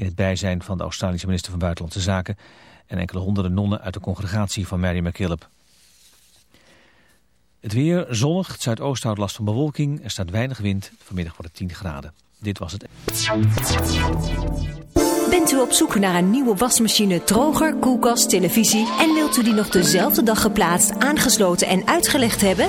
in het bijzijn van de Australische minister van Buitenlandse Zaken en enkele honderden nonnen uit de congregatie van Mary MacKillop. Het weer zonnig, het zuidoosten houdt last van bewolking, er staat weinig wind, vanmiddag wordt het 10 graden. Dit was het. Bent u op zoek naar een nieuwe wasmachine, droger, koelkast, televisie en wilt u die nog dezelfde dag geplaatst, aangesloten en uitgelegd hebben?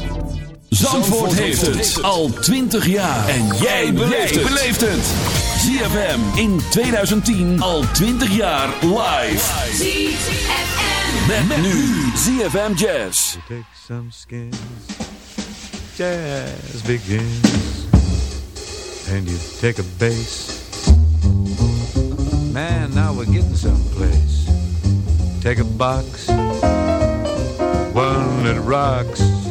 Zandvoort heeft het al 20 jaar. En jij beleeft het. ZFM in 2010 al 20 jaar live. ZFM. Met, nu ZFM Jazz. Take some skins, jazz begins, and you take a bass. Man, now we're getting someplace. Take a box, one that rocks.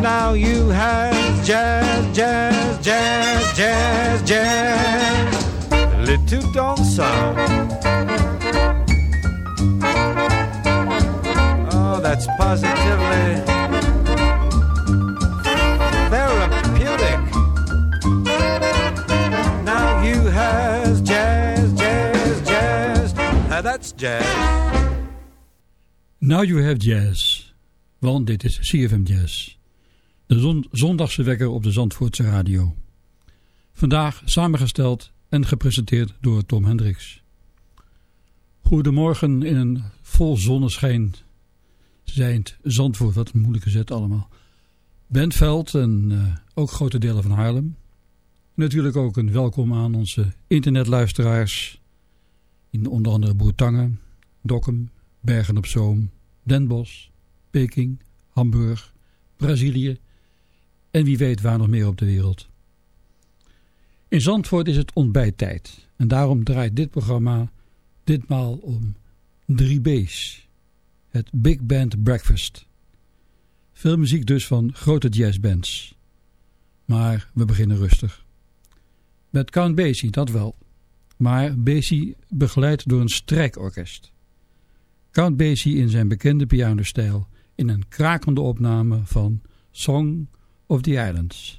Now you have jazz, jazz, jazz, jazz, jazz. Le tout ensemble. Oh, that's positively therapeutic. Now you has jazz, jazz, jazz. That's jazz. Now You Have Jazz. Want dit is CFM Jazz. De zon zondagse wekker op de Zandvoortse radio. Vandaag samengesteld en gepresenteerd door Tom Hendricks. Goedemorgen in een vol zonneschijn zijnd Zandvoort. Wat een moeilijke zet allemaal. Bentveld en eh, ook grote delen van Haarlem. Natuurlijk ook een welkom aan onze internetluisteraars. In onder andere Boertangen, Dokkum, Bergen op Zoom, Den Bosch, Peking, Hamburg, Brazilië en wie weet waar nog meer op de wereld. In Zandvoort is het ontbijttijd en daarom draait dit programma ditmaal om 3B's. Het Big Band Breakfast. Veel muziek dus van grote jazzbands. Maar we beginnen rustig. Met Count Basie, dat wel. Maar Basie begeleid door een strijkorkest. Count Basie in zijn bekende pianostijl in een krakende opname van Song of the Islands.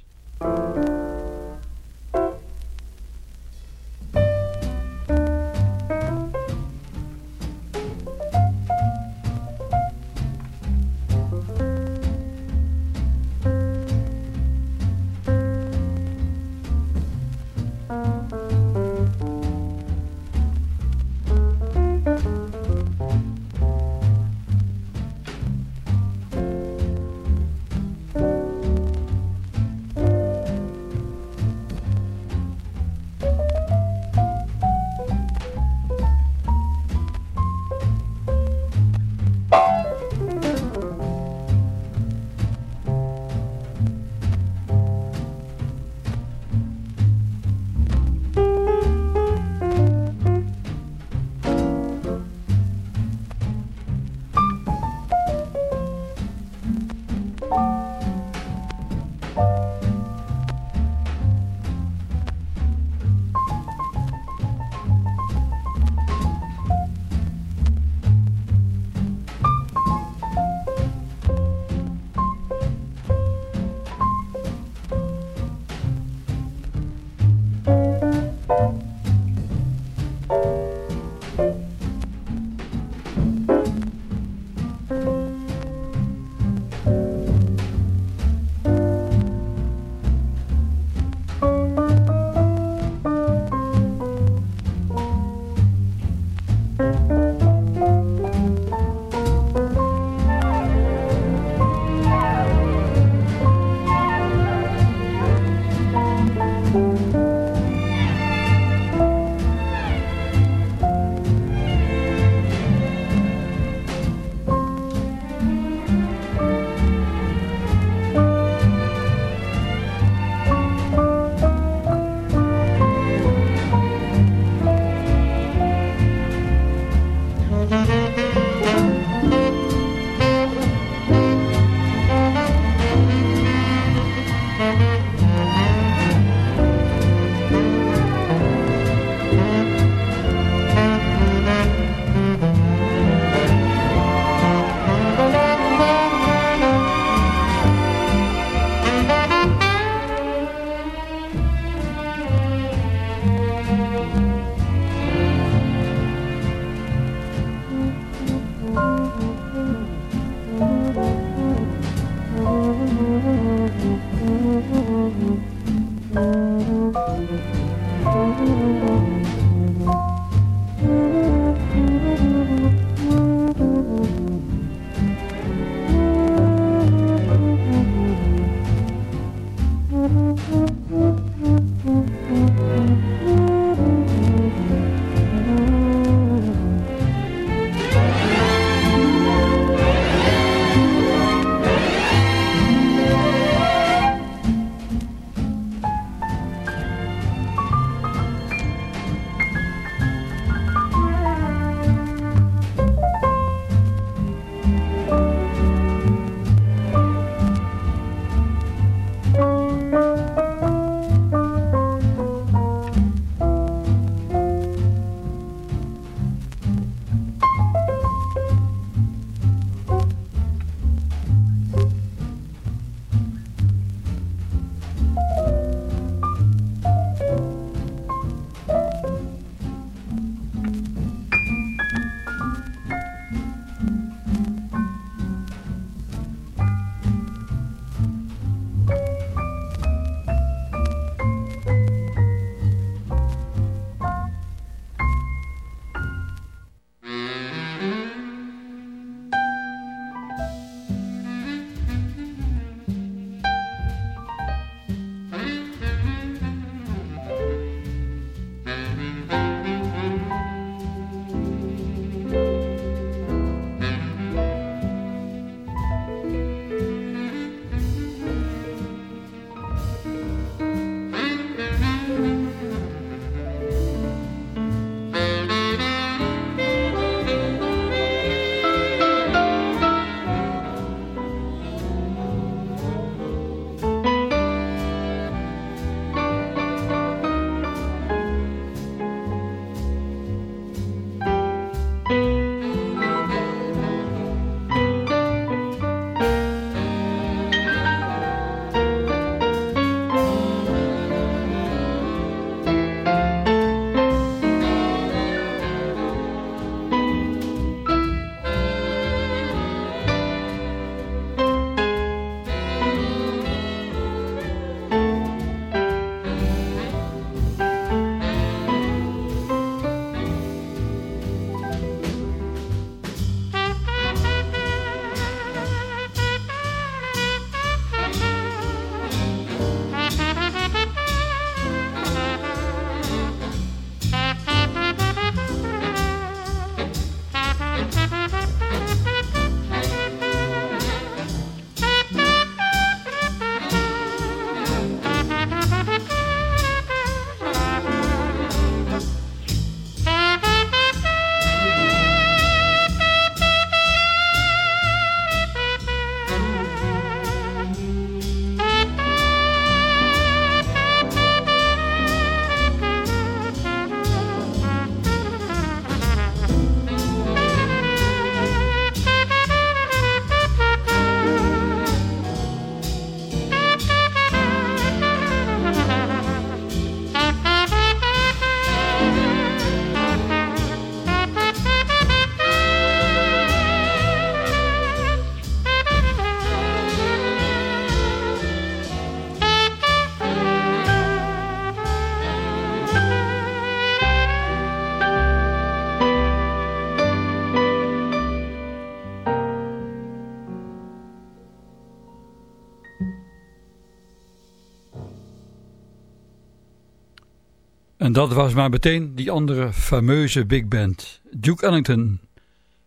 En dat was maar meteen die andere fameuze big band. Duke Ellington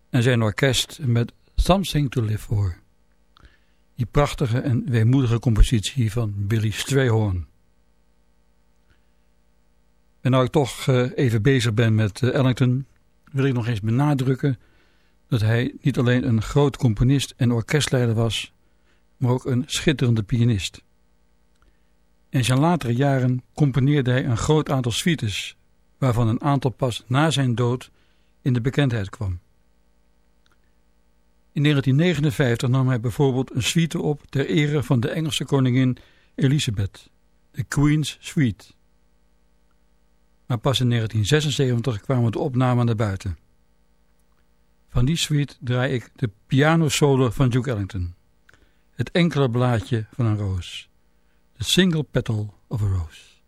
en zijn orkest met Something to Live For. Die prachtige en weemoedige compositie van Billy Strayhorn. En nou ik toch eh, even bezig ben met eh, Ellington, wil ik nog eens benadrukken dat hij niet alleen een groot componist en orkestleider was, maar ook een schitterende pianist. In zijn latere jaren componeerde hij een groot aantal suites, waarvan een aantal pas na zijn dood in de bekendheid kwam. In 1959 nam hij bijvoorbeeld een suite op ter ere van de Engelse koningin Elizabeth, de Queen's Suite. Maar pas in 1976 kwamen de opnamen naar buiten. Van die suite draai ik de pianosolo van Duke Ellington. Het enkele blaadje van een roos. Single petal of a rose.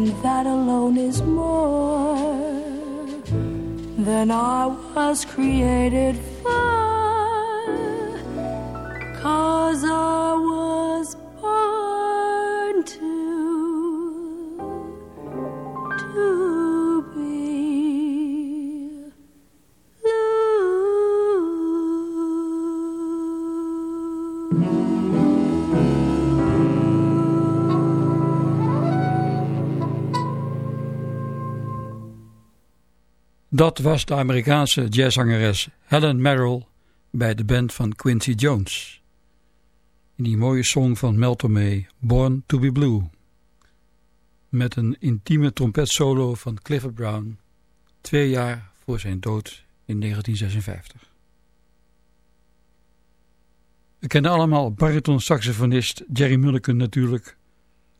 and that alone is more than I was created for. Dat was de Amerikaanse jazzzangeres Helen Merrill bij de band van Quincy Jones. In die mooie song van Mel Tormé, Born to be Blue. Met een intieme trompetsolo van Clifford Brown, twee jaar voor zijn dood in 1956. We kennen allemaal bariton-saxofonist Jerry Mulliken natuurlijk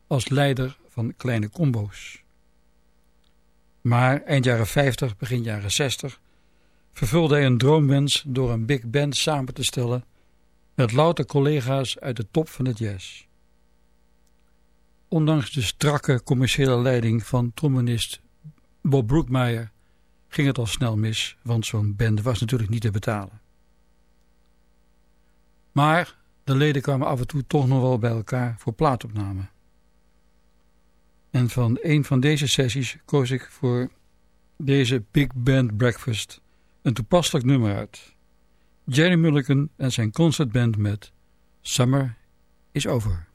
als leider van kleine combo's. Maar eind jaren 50, begin jaren 60 vervulde hij een droomwens door een big band samen te stellen met louter collega's uit de top van het jazz. Ondanks de strakke commerciële leiding van trombonist Bob Brookmeyer ging het al snel mis, want zo'n band was natuurlijk niet te betalen. Maar de leden kwamen af en toe toch nog wel bij elkaar voor plaatopname. En van een van deze sessies koos ik voor deze Big Band Breakfast een toepasselijk nummer uit. Jerry Mulligan en zijn concertband met Summer is Over.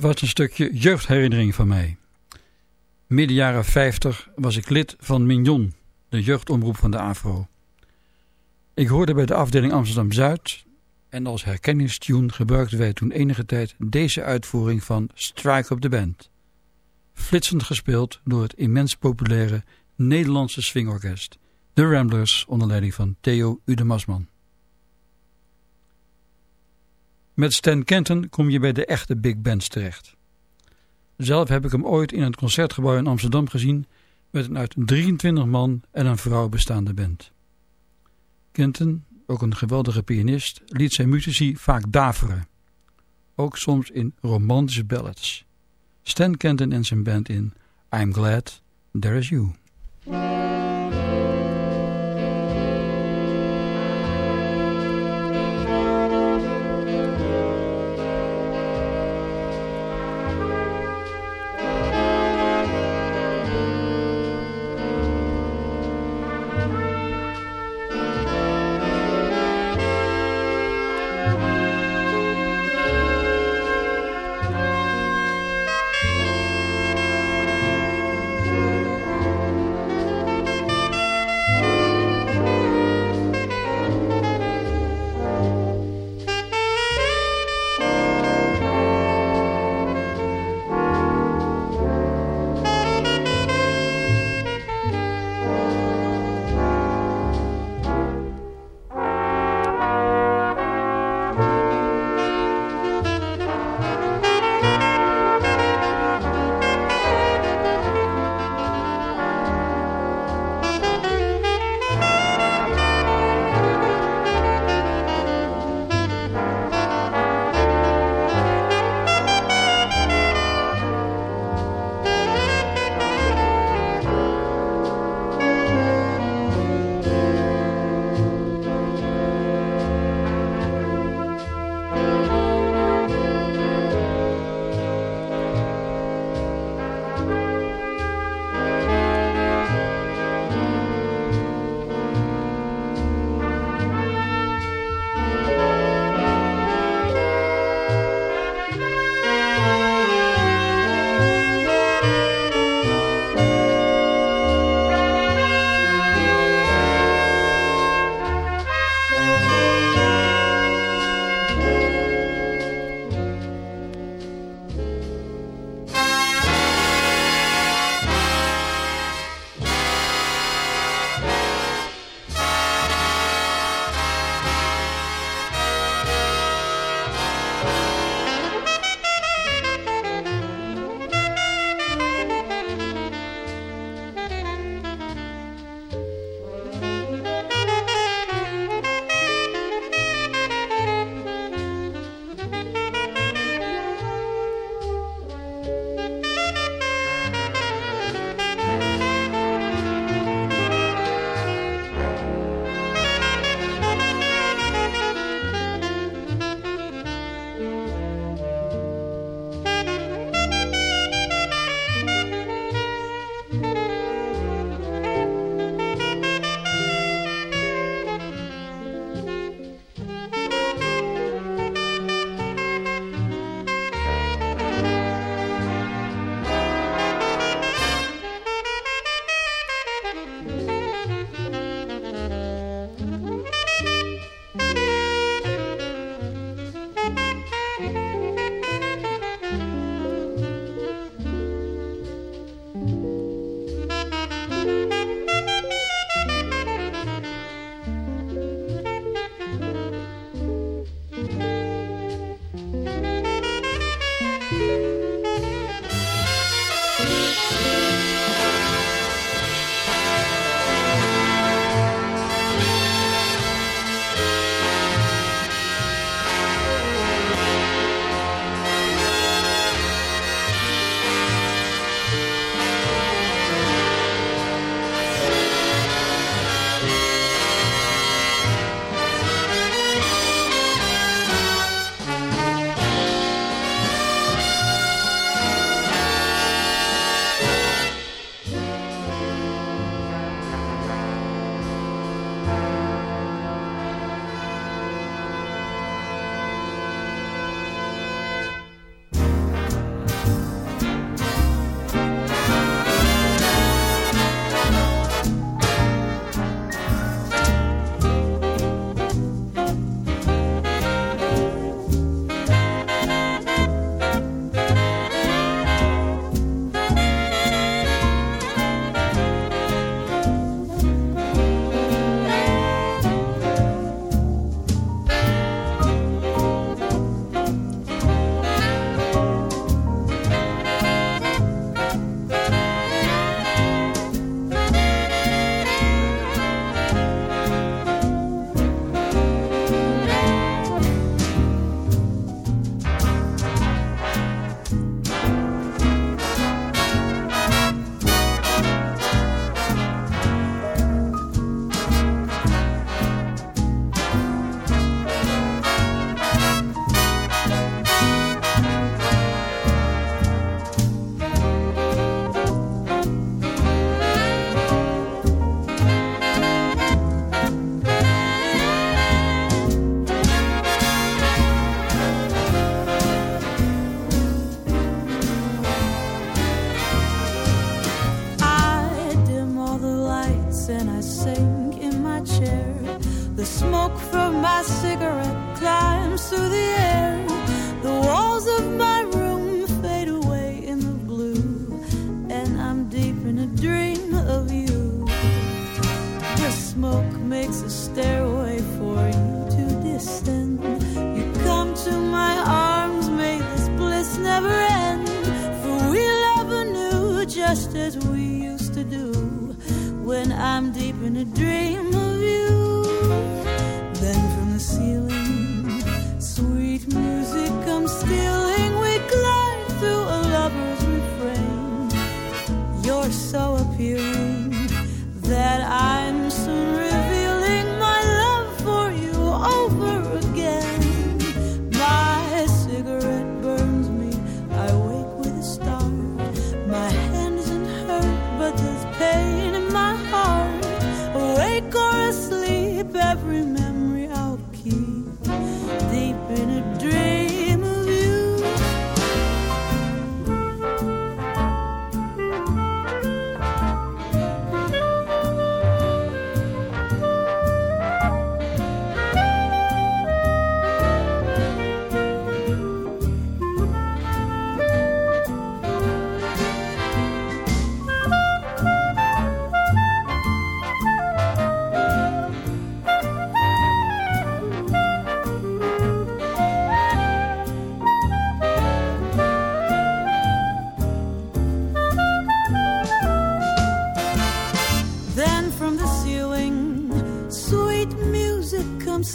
Was een stukje jeugdherinnering van mij. Midden jaren 50 was ik lid van Mignon, de jeugdomroep van de AVRO. Ik hoorde bij de afdeling Amsterdam-Zuid en als herkenningstune gebruikten wij toen enige tijd deze uitvoering van Strike Up the Band. Flitsend gespeeld door het immens populaire Nederlandse swingorkest, de Ramblers onder leiding van Theo Udemasman. Met Stan Kenton kom je bij de echte big bands terecht. Zelf heb ik hem ooit in het concertgebouw in Amsterdam gezien met een uit 23 man en een vrouw bestaande band. Kenton, ook een geweldige pianist, liet zijn muzici vaak daveren. Ook soms in romantische ballads. Stan Kenton en zijn band in I'm Glad There Is You.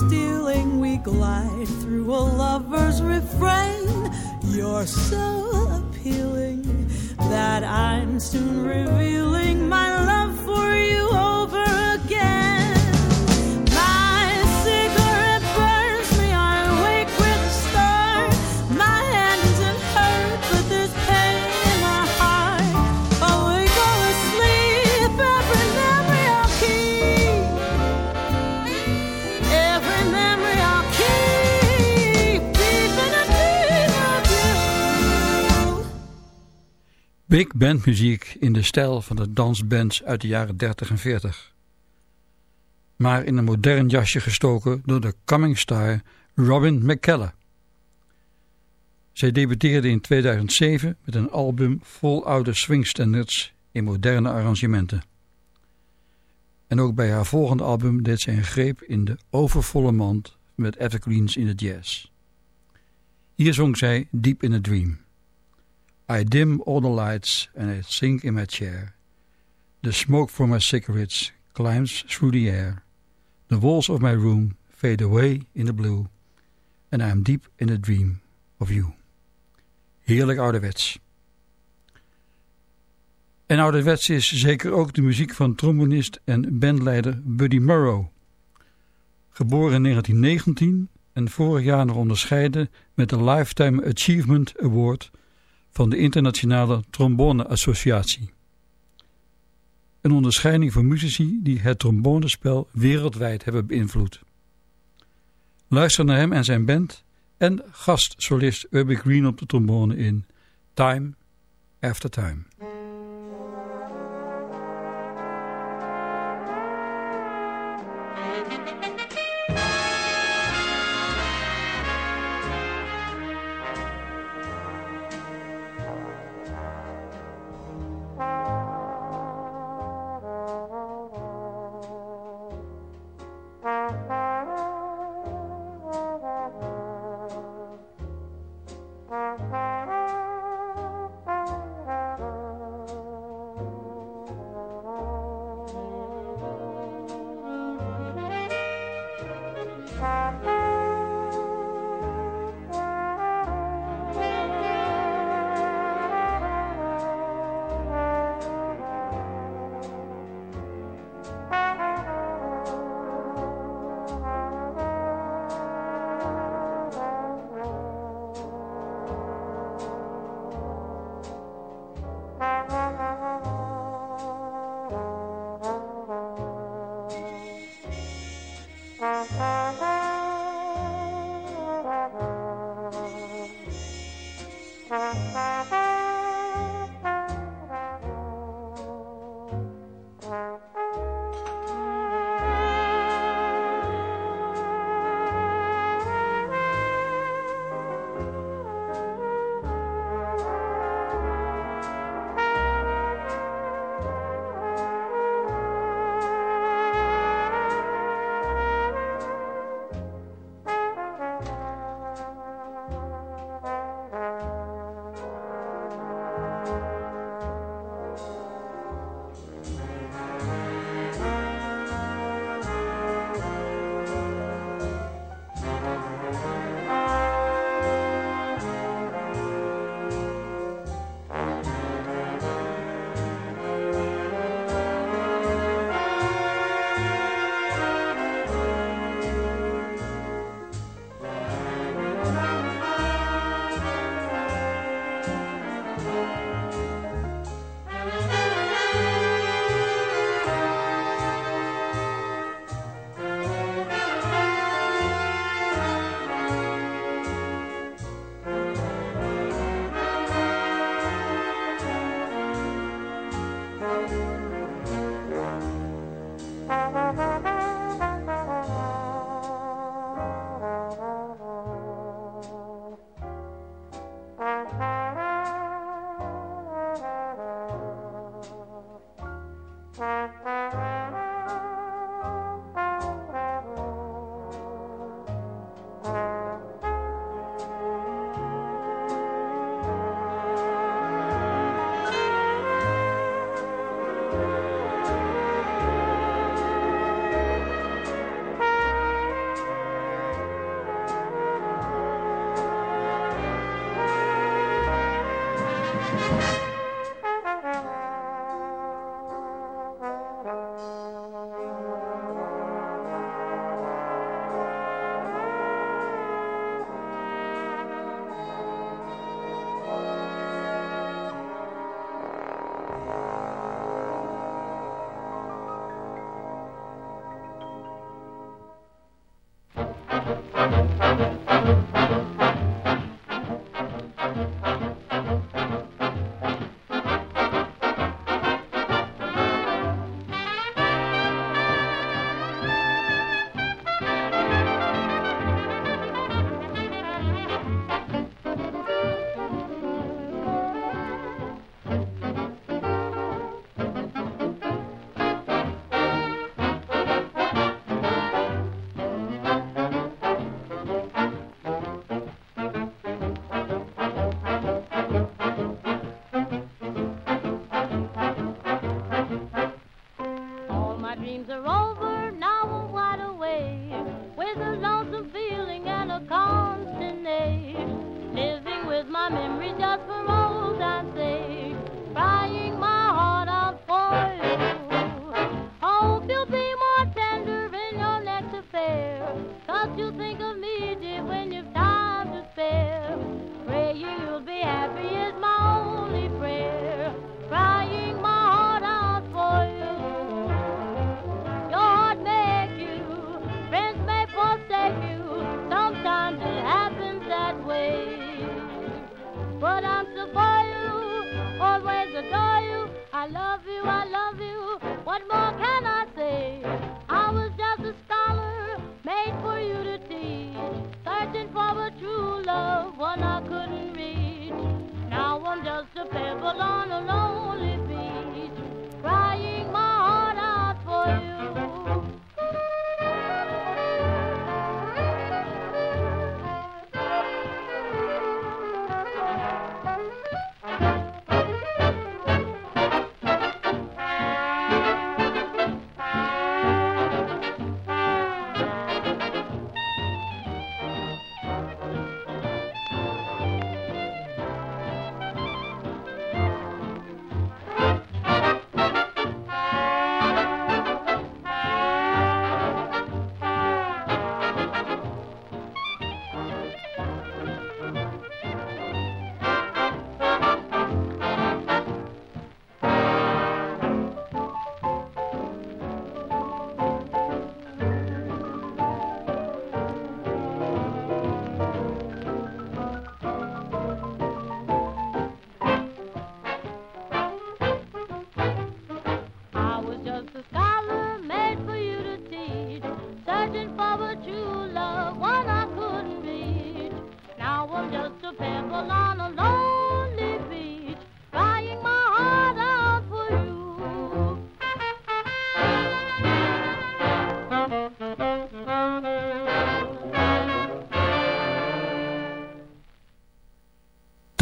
Stealing. We glide through a lover's refrain. You're so appealing that I'm soon revealing my love for you Big band muziek in de stijl van de dansbands uit de jaren 30 en 40. Maar in een modern jasje gestoken door de coming star Robin McKellar. Zij debuteerde in 2007 met een album vol oude swingstandards in moderne arrangementen. En ook bij haar volgende album deed zij een greep in de overvolle mand met evergreens in de jazz. Hier zong zij Deep in a Dream. I dim all the lights and I sink in my chair. The smoke from my cigarettes climbs through the air. The walls of my room fade away in the blue. And I am deep in a dream of you. Heerlijk ouderwets. En ouderwets is zeker ook de muziek van trombonist en bandleider Buddy Murrow. Geboren in 1919 en vorig jaar nog onderscheiden met de Lifetime Achievement Award van de Internationale Trombone Associatie. Een onderscheiding voor muzici die het trombonespel wereldwijd hebben beïnvloed. Luister naar hem en zijn band en gastsolist Urbie Green op de trombone in Time After Time.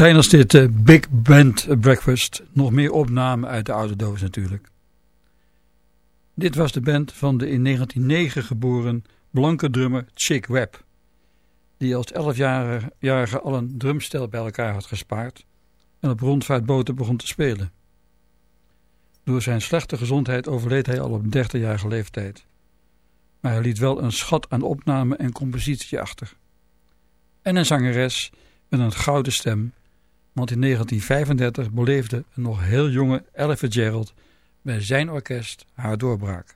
Tijdens dit eh, Big Band Breakfast nog meer opnamen uit de oude doos natuurlijk. Dit was de band van de in 1909 geboren blanke drummer Chick Webb. Die als 11-jarige al een drumstel bij elkaar had gespaard en op rondvaartboten begon te spelen. Door zijn slechte gezondheid overleed hij al op 30-jarige leeftijd. Maar hij liet wel een schat aan opname en compositie achter. En een zangeres met een gouden stem, want in 1935 beleefde een nog heel jonge Ella Fitzgerald bij zijn orkest haar doorbraak.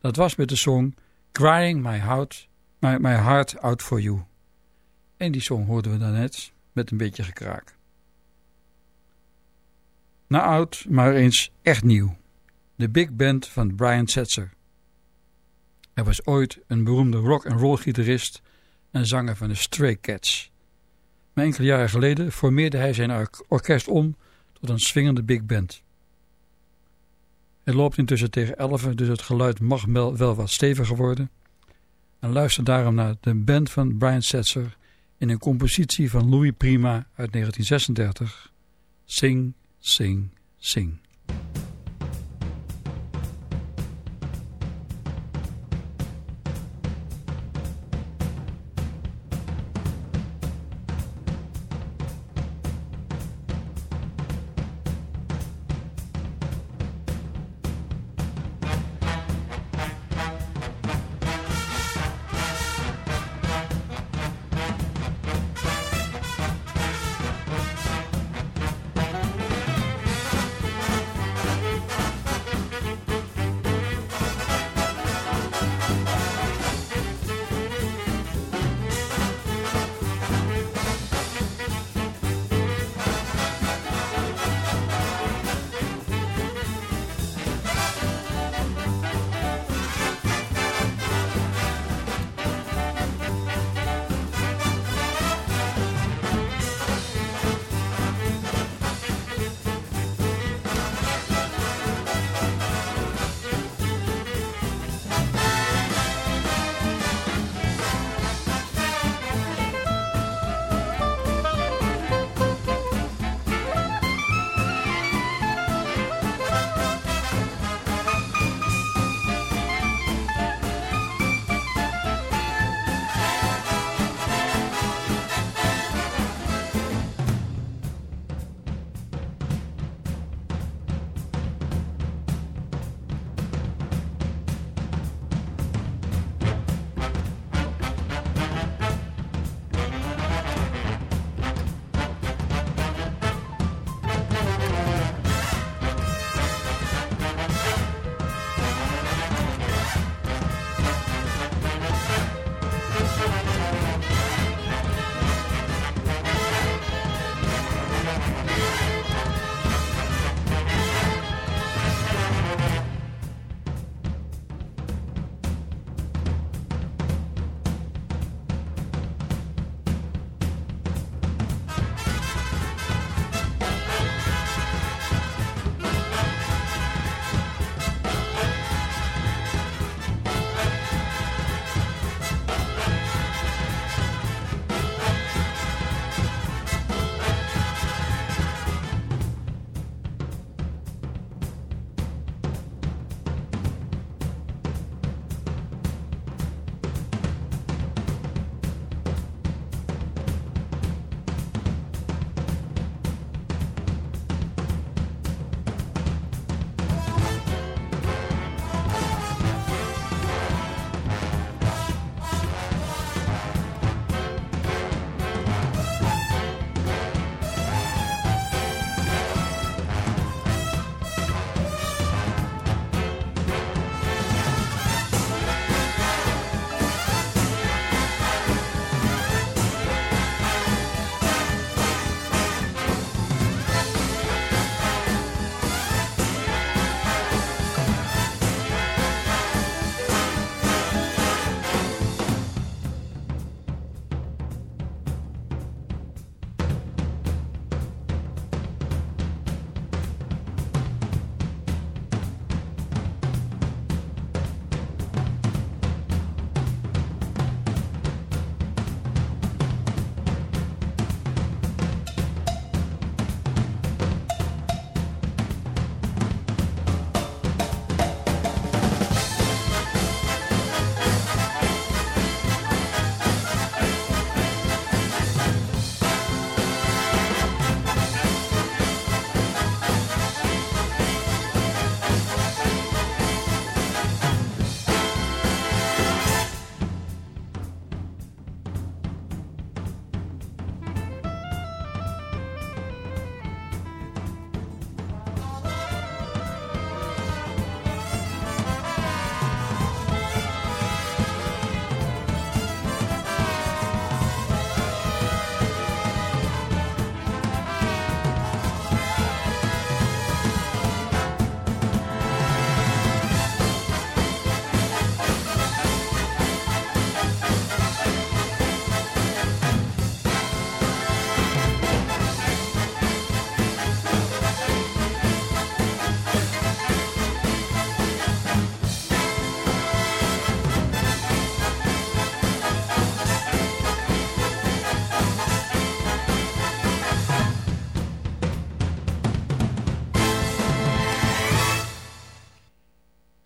Dat was met de song Crying My Heart, my, my heart Out For You. En die song hoorden we daarnet met een beetje gekraak. Na oud, maar eens echt nieuw. De big band van Brian Setzer. Hij was ooit een beroemde rock and roll gitarist en zanger van de Stray Cats. Maar enkele jaren geleden formeerde hij zijn or- orkest om tot een swingende big band. Het loopt intussen tegen 11, dus het geluid mag wel, wel wat steviger worden. En luister daarom naar de band van Brian Setzer in een compositie van Louis Prima uit 1936. Sing, sing, sing.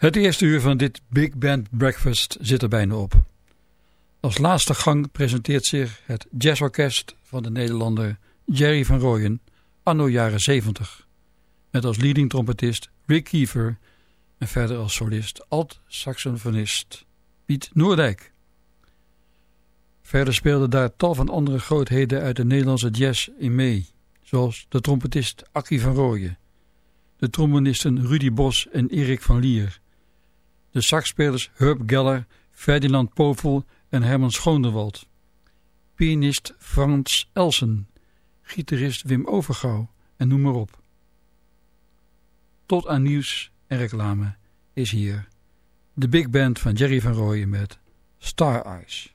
Het eerste uur van dit Big Band Breakfast zit er bijna op. Als laatste gang presenteert zich het jazzorkest van de Nederlander Jerry van Rooyen anno jaren 70. Met als leading trompetist Rick Kiefer en verder als solist alt-saxofonist Piet Noordijk. Verder speelden daar tal van andere grootheden uit de Nederlandse jazz in mee, zoals de trompetist Akkie van Rooyen, de trombonisten Rudy Bos en Erik van Lier, de saxspelers Herb Geller, Ferdinand Povel en Herman Schoonderwald, pianist Frans Elsen, gitarist Wim Overgouw en noem maar op. Tot aan nieuws en reclame is hier de big band van Jerry van Rooyen met Star Eyes.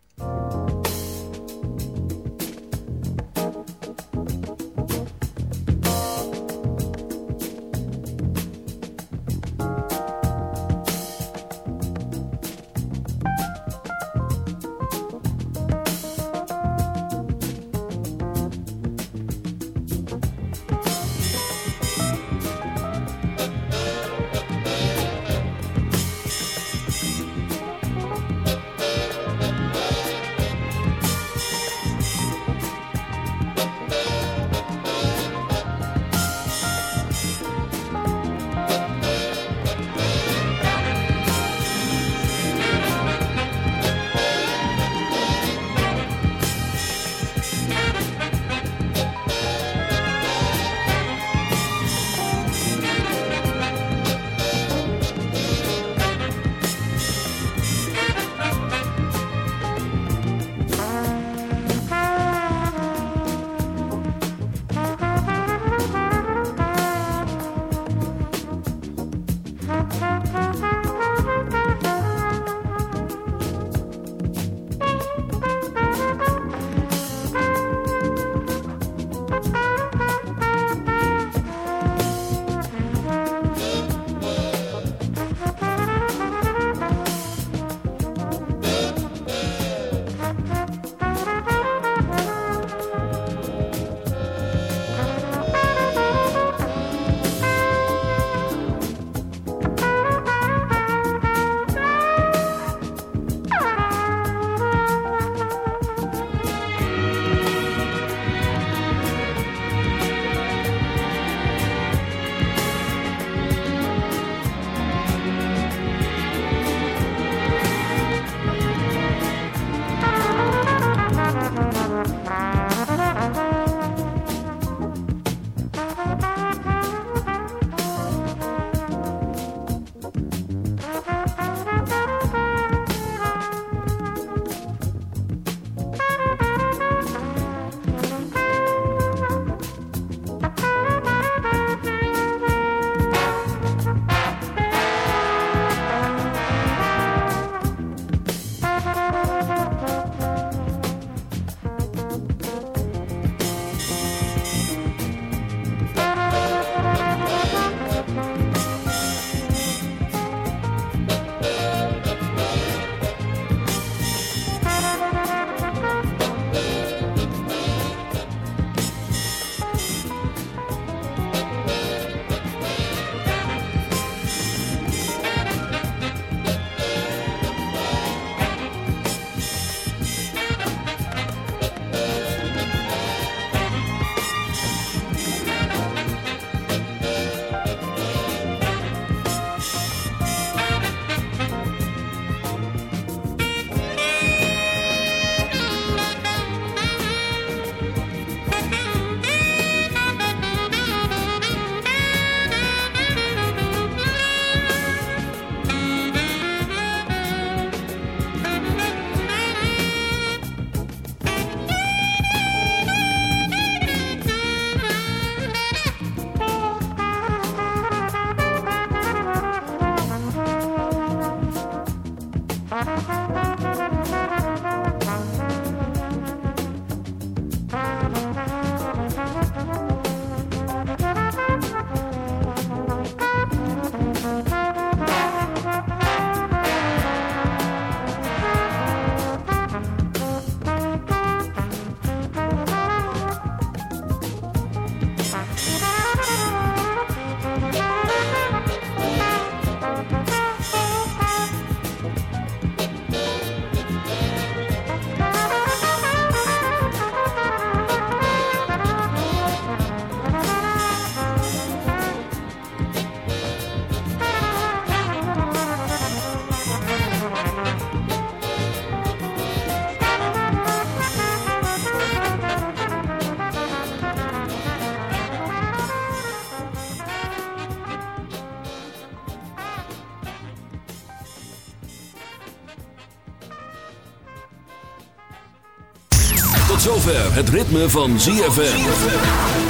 Tot zover het ritme van ZFM.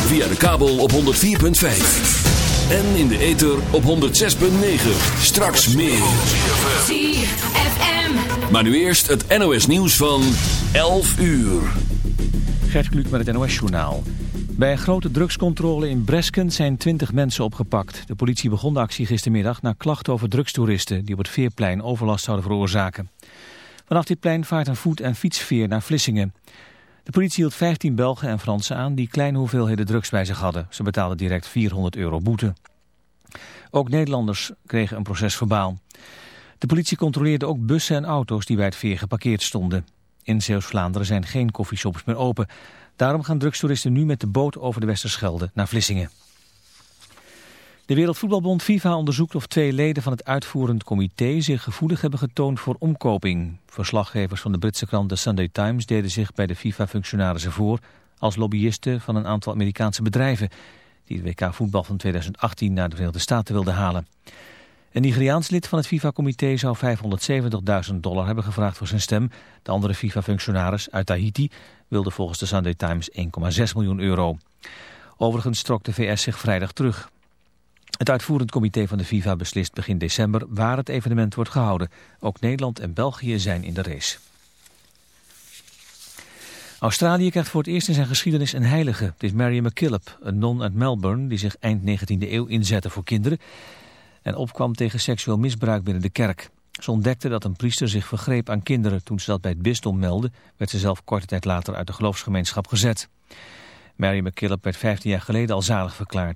Via de kabel op 104.5. En in de ether op 106.9. Straks meer. ZFM. Maar nu eerst het NOS nieuws van 11 uur. Gert Kluuk met het NOS-journaal. Bij een grote drugscontrole in Bresken zijn 20 mensen opgepakt. De politie begon de actie gistermiddag na klachten over drugstoeristen... die op het Veerplein overlast zouden veroorzaken. Vanaf dit plein vaart een voet- en fietsveer naar Vlissingen. De politie hield 15 Belgen en Fransen aan die kleine hoeveelheden drugs bij zich hadden. Ze betaalden direct 400 euro boete. Ook Nederlanders kregen een procesverbaal. De politie controleerde ook bussen en auto's die bij het veer geparkeerd stonden. In Zeeuws-Vlaanderen zijn geen koffieshops meer open. Daarom gaan drugstoeristen nu met de boot over de Westerschelde naar Vlissingen. De Wereldvoetbalbond FIFA onderzoekt of twee leden van het uitvoerend comité zich gevoelig hebben getoond voor omkoping. Verslaggevers van de Britse krant The Sunday Times deden zich bij de FIFA-functionarissen voor als lobbyisten van een aantal Amerikaanse bedrijven die het WK voetbal van 2018 naar de Verenigde Staten wilden halen. Een Nigeriaans lid van het FIFA-comité zou 570.000 dollar hebben gevraagd voor zijn stem. De andere FIFA-functionaris uit Tahiti wilde volgens de Sunday Times 1,6 miljoen euro. Overigens trok de VS zich vrijdag terug. Het uitvoerend comité van de FIFA beslist begin december waar het evenement wordt gehouden. Ook Nederland en België zijn in de race. Australië krijgt voor het eerst in zijn geschiedenis een heilige. Het is Mary MacKillop, een non uit Melbourne die zich eind 19e eeuw inzette voor kinderen en opkwam tegen seksueel misbruik binnen de kerk. Ze ontdekte dat een priester zich vergreep aan kinderen. Toen ze dat bij het bisdom meldde, werd ze zelf korte tijd later uit de geloofsgemeenschap gezet. Mary MacKillop werd 15 jaar geleden al zalig verklaard.